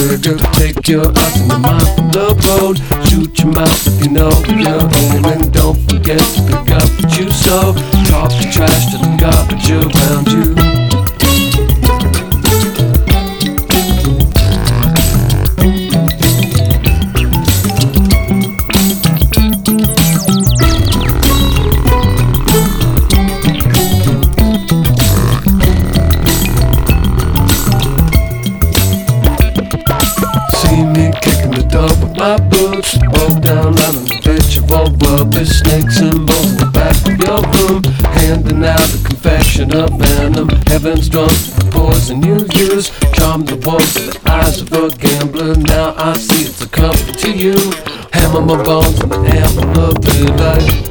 trigger. Take your eyes and your the road. Shoot your mouth if you know you're aiming. Don't forget to pick up what you sow. Talk the trash to the garbage around you. The door with my boots. Roll down on the bitch of old rubbish Snakes and bones in the back of your room. Handing out the confection of venom. Heaven's drunk the poison you use. Charm the wolves with the eyes of a gambler. Now I see it's a comfort to you. Hammer my bones in the amber of daylight Come and